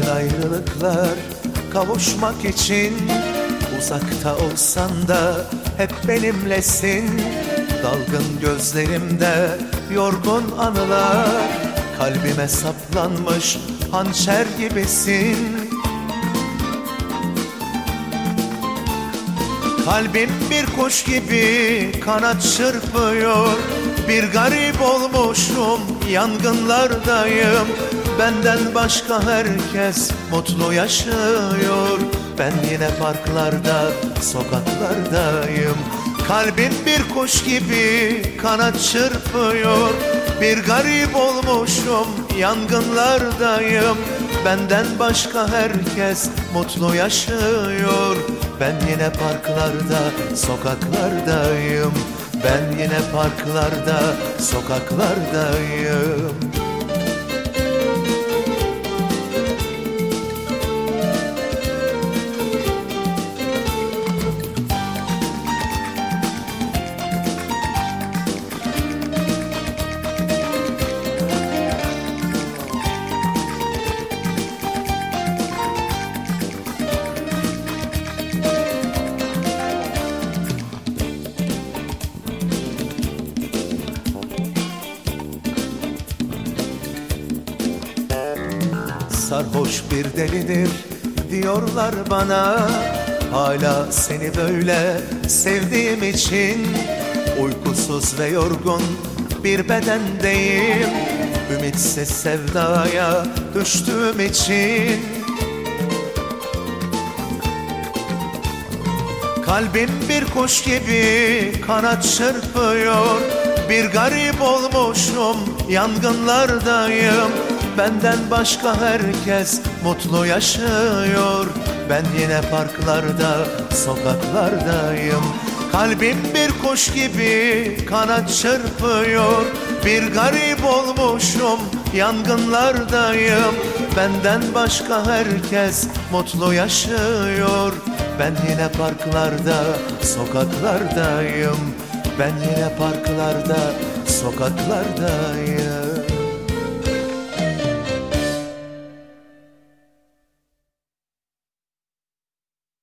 ayrılıklar kavuşmak için. Uzakta olsan da hep benimlesin. Dalgın gözlerimde yorgun anılar. Kalbime saplanmış hançer gibisin Kalbim bir kuş gibi kanat çırpıyor. Bir garip olmuşum yangınlardayım. Benden başka herkes mutlu yaşıyor. Ben yine parklarda sokaklardayım. Kalbim bir kuş gibi kanat çırpıyor. Bir garip olmuşum yangınlardayım. Benden başka herkes mutlu yaşıyor Ben yine parklarda sokaklardayım. Ben yine parklarda sokaklardayım Sarhoş bir delidir diyorlar bana. Hala seni böyle sevdiğim için Uykusuz ve yorgun bir bedendeyim. Ümitsiz sevdaya düştüğüm için. Kalbim bir kuş gibi kanat çırpıyor. Bir garip olmuşum yangınlardayım Benden başka herkes mutlu yaşıyor. Ben yine parklarda sokaklardayım. Kalbim bir kuş gibi kanat çırpıyor. Bir garip olmuşum yangınlardayım. Benden başka herkes mutlu yaşıyor. Ben yine parklarda sokaklardayım. Ben yine parklarda sokaklardayım